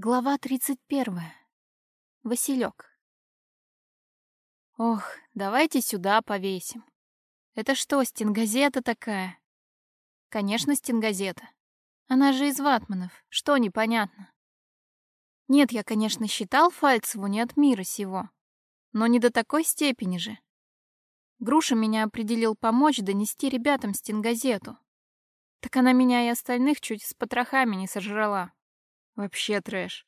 Глава 31. Василек. Ох, давайте сюда повесим. Это что, стенгазета такая? Конечно, стенгазета. Она же из ватманов. Что непонятно? Нет, я, конечно, считал Фальцеву не от мира сего. Но не до такой степени же. Груша меня определил помочь донести ребятам стенгазету. Так она меня и остальных чуть с потрохами не сожрала. Вообще трэш.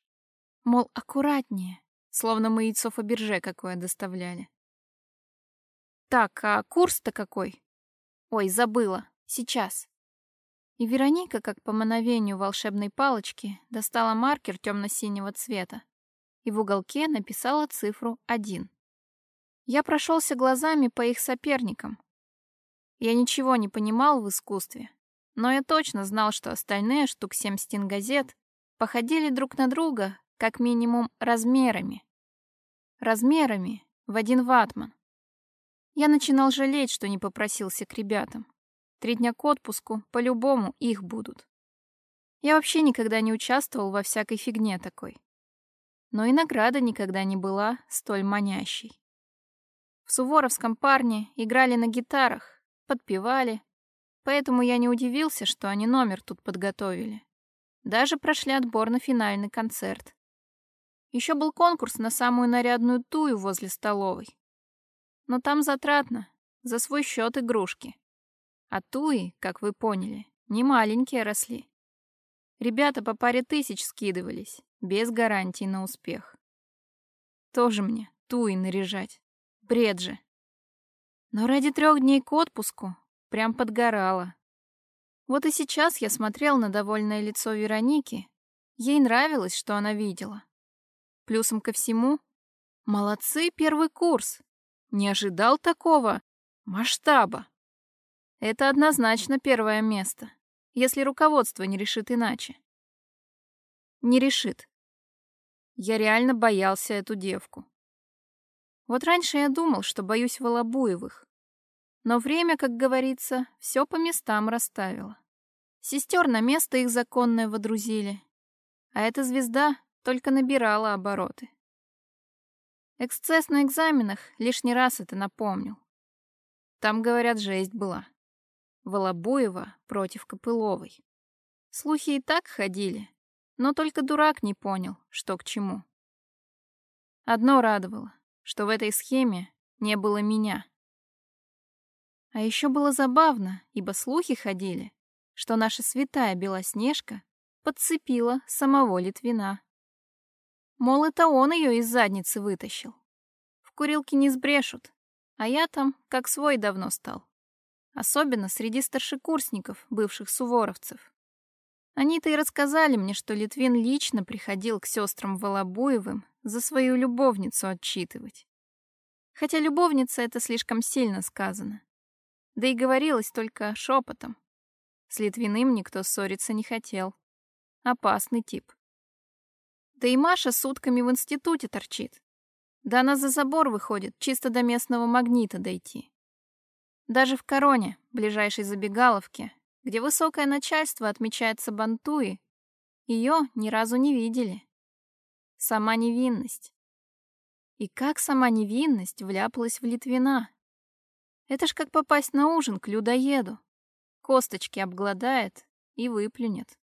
Мол, аккуратнее, словно мы яйцо Фаберже какое доставляли. Так, а курс-то какой? Ой, забыла. Сейчас. И Вероника, как по мановению волшебной палочки, достала маркер темно-синего цвета и в уголке написала цифру 1. Я прошелся глазами по их соперникам. Я ничего не понимал в искусстве, но я точно знал, что остальные штук семь стенгазет походили друг на друга как минимум размерами. Размерами в один ватман. Я начинал жалеть, что не попросился к ребятам. Три дня к отпуску по-любому их будут. Я вообще никогда не участвовал во всякой фигне такой. Но и награда никогда не была столь манящей. В Суворовском парне играли на гитарах, подпевали, поэтому я не удивился, что они номер тут подготовили. Даже прошли отбор на финальный концерт. Еще был конкурс на самую нарядную тую возле столовой. Но там затратно, за свой счет игрушки. А туи, как вы поняли, не маленькие росли. Ребята по паре тысяч скидывались, без гарантий на успех. Тоже мне туи наряжать. Бред же. Но ради трех дней к отпуску прям подгорало. Вот и сейчас я смотрел на довольное лицо Вероники. Ей нравилось, что она видела. Плюсом ко всему, молодцы, первый курс. Не ожидал такого масштаба. Это однозначно первое место, если руководство не решит иначе. Не решит. Я реально боялся эту девку. Вот раньше я думал, что боюсь Волобуевых. Но время, как говорится, все по местам расставило. Сестер на место их законное водрузили. А эта звезда только набирала обороты. Эксцесс на экзаменах лишний раз это напомнил. Там, говорят, жесть была. Волобуева против Копыловой. Слухи и так ходили, но только дурак не понял, что к чему. Одно радовало, что в этой схеме не было меня. А еще было забавно, ибо слухи ходили, что наша святая Белоснежка подцепила самого Литвина. Мол, это он ее из задницы вытащил. В курилке не сбрешут, а я там как свой давно стал. Особенно среди старшекурсников, бывших суворовцев. Они-то и рассказали мне, что Литвин лично приходил к сестрам Волобуевым за свою любовницу отчитывать. Хотя любовница — это слишком сильно сказано. Да и говорилось только шепотом, с Литвиным никто ссориться не хотел. Опасный тип. Да и Маша сутками в институте торчит. Да она за забор выходит, чисто до местного магнита дойти. Даже в Короне, ближайшей забегаловке, где высокое начальство отмечает Сабантуи, ее ни разу не видели. Сама невинность. И как сама невинность вляпалась в Литвина? Это ж как попасть на ужин к людоеду. Косточки обгладает и выплюнет.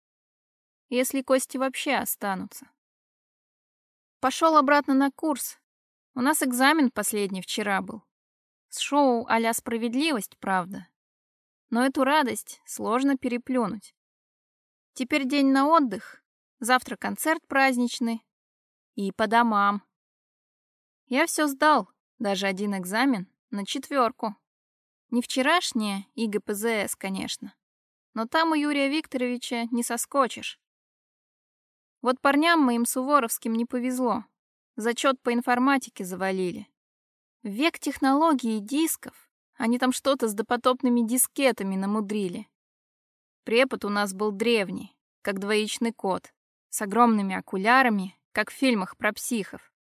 Если кости вообще останутся. Пошел обратно на курс. У нас экзамен последний вчера был. С шоу а «Справедливость», правда. Но эту радость сложно переплюнуть. Теперь день на отдых, завтра концерт праздничный. И по домам. Я все сдал, даже один экзамен, на четверку. Не вчерашнее ИГПЗС, конечно. Но там у Юрия Викторовича не соскочишь. Вот парням моим суворовским не повезло. Зачет по информатике завалили. Век технологий и дисков. Они там что-то с допотопными дискетами намудрили. Препод у нас был древний, как двоичный кот, с огромными окулярами, как в фильмах про психов.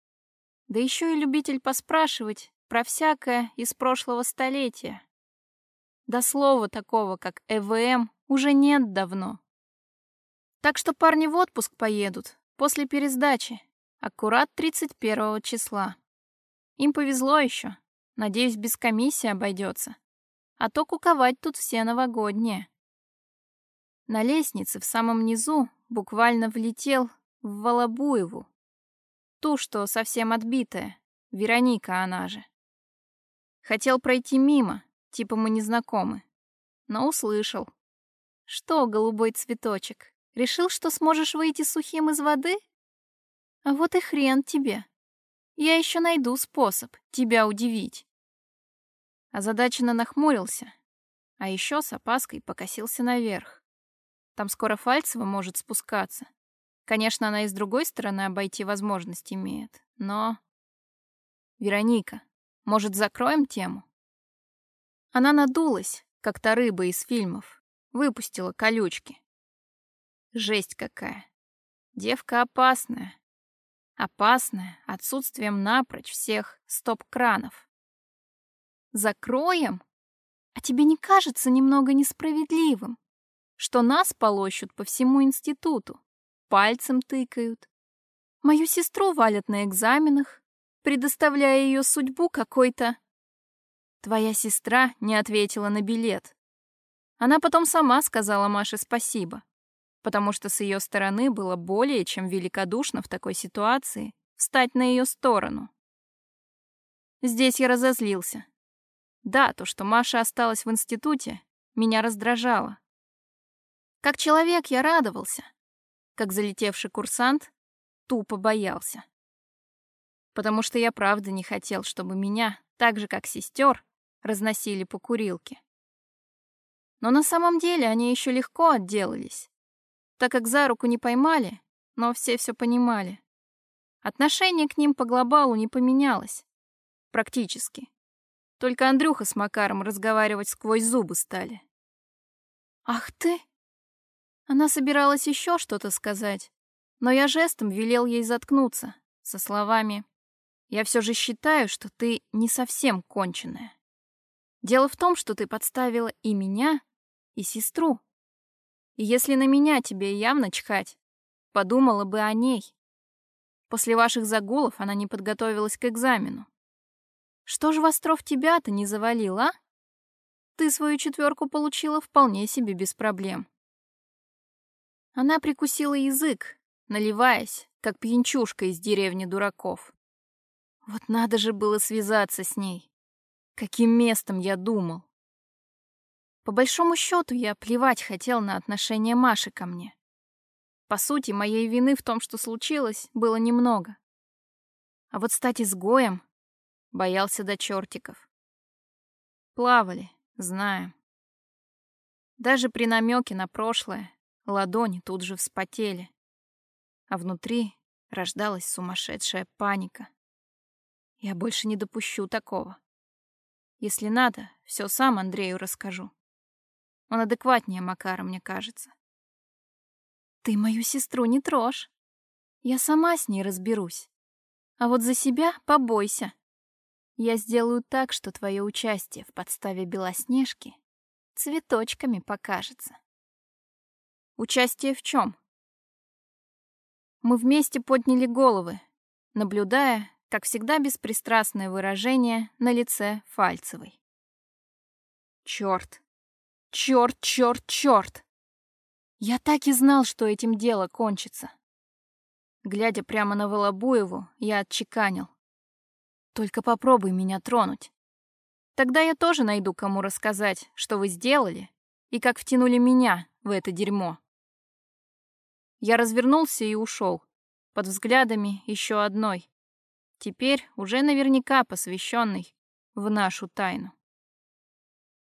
Да еще и любитель поспрашивать про всякое из прошлого столетия. До слова такого, как ЭВМ, уже нет давно. Так что парни в отпуск поедут, После пересдачи. Аккурат 31 числа. Им повезло еще. Надеюсь, без комиссии обойдется. А то куковать тут все новогодние. На лестнице в самом низу буквально влетел в Волобуеву. Ту, что совсем отбитая. Вероника она же. Хотел пройти мимо, типа мы не знакомы. Но услышал. Что, голубой цветочек, решил, что сможешь выйти сухим из воды? А вот и хрен тебе. Я еще найду способ тебя удивить. Озадаченно нахмурился, а еще с опаской покосился наверх. Там скоро Фальцева может спускаться. Конечно, она и с другой стороны обойти возможность имеет, но... Вероника, может, закроем тему? Она надулась, как та рыба из фильмов, выпустила колючки. Жесть какая. Девка опасная. Опасная отсутствием напрочь всех стоп-кранов. Закроем? А тебе не кажется немного несправедливым, что нас полощут по всему институту, пальцем тыкают, мою сестру валят на экзаменах, предоставляя ее судьбу какой-то... Твоя сестра не ответила на билет. Она потом сама сказала Маше спасибо, потому что с ее стороны было более чем великодушно в такой ситуации встать на ее сторону. Здесь я разозлился. Да, то, что Маша осталась в институте, меня раздражало. Как человек я радовался. Как залетевший курсант, тупо боялся. Потому что я правда не хотел, чтобы меня, так же как сестер, разносили по курилке. Но на самом деле они еще легко отделались, так как за руку не поймали, но все все понимали. Отношение к ним по глобалу не поменялось. Практически. Только Андрюха с Макаром разговаривать сквозь зубы стали. «Ах ты!» Она собиралась еще что-то сказать, но я жестом велел ей заткнуться, со словами «Я все же считаю, что ты не совсем конченая. Дело в том, что ты подставила и меня, и сестру. И если на меня тебе явно чхать, подумала бы о ней. После ваших загулов она не подготовилась к экзамену. Что ж Востров тебя-то не завалил, а? Ты свою четверку получила вполне себе без проблем. Она прикусила язык, наливаясь, как пьянчушка из деревни дураков. Вот надо же было связаться с ней. Каким местом я думал. По большому счету, я плевать хотел на отношение Маши ко мне. По сути, моей вины в том, что случилось, было немного. А вот стать изгоем Боялся до чертиков. Плавали, знаем. Даже при намеке на прошлое ладони тут же вспотели. А внутри рождалась сумасшедшая паника. Я больше не допущу такого. Если надо, все сам Андрею расскажу. Он адекватнее Макара, мне кажется. Ты мою сестру не трожь. Я сама с ней разберусь. А вот за себя побойся. Я сделаю так, что твое участие в подставе Белоснежки цветочками покажется. Участие в чем? Мы вместе подняли головы, наблюдая, как всегда, беспристрастное выражение на лице Фальцевой. Черт! Черт, черт, черт! Я так и знал, что этим дело кончится. Глядя прямо на Волобуеву, я отчеканил. Только попробуй меня тронуть. Тогда я тоже найду, кому рассказать, что вы сделали и как втянули меня в это дерьмо. Я развернулся и ушел, под взглядами еще одной, теперь уже наверняка посвященной в нашу тайну.